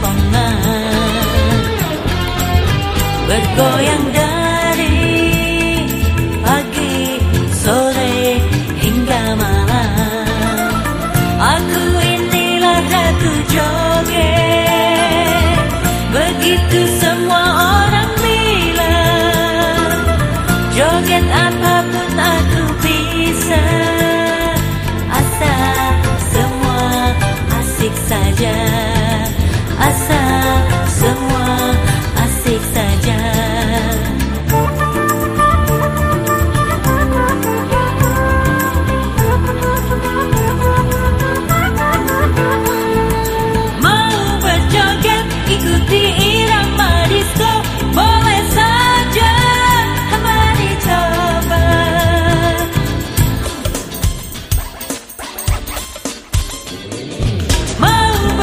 pengen Bergoyang dari pagi, sore, hingga malam. Aku inilah ratu joget. Begitu semua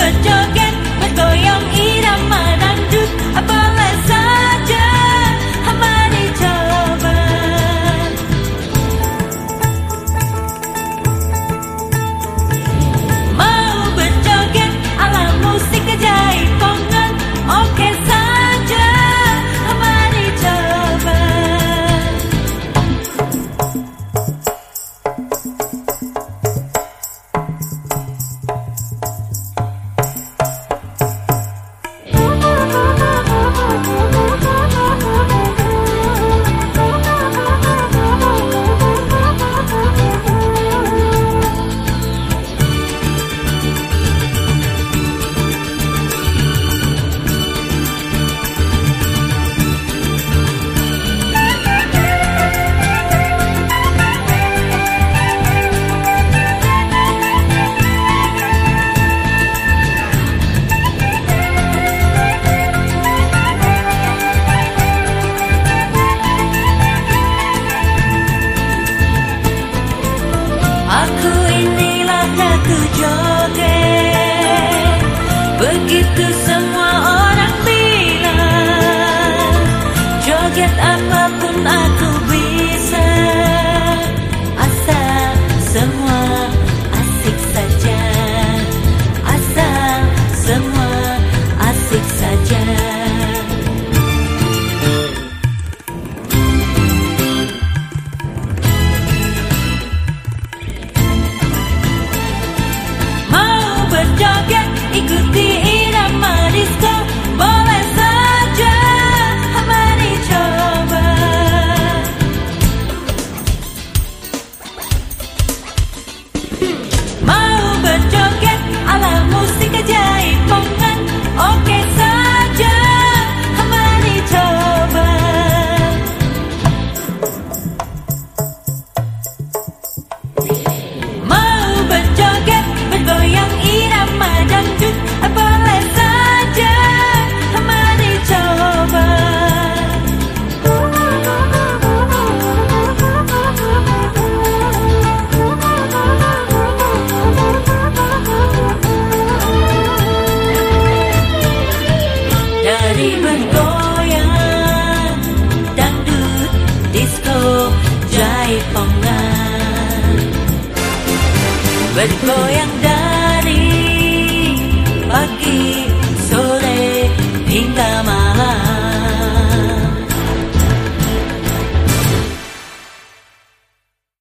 but you're the sun. Menari bergoyang Dangdut disco Jai pongan Bergoyang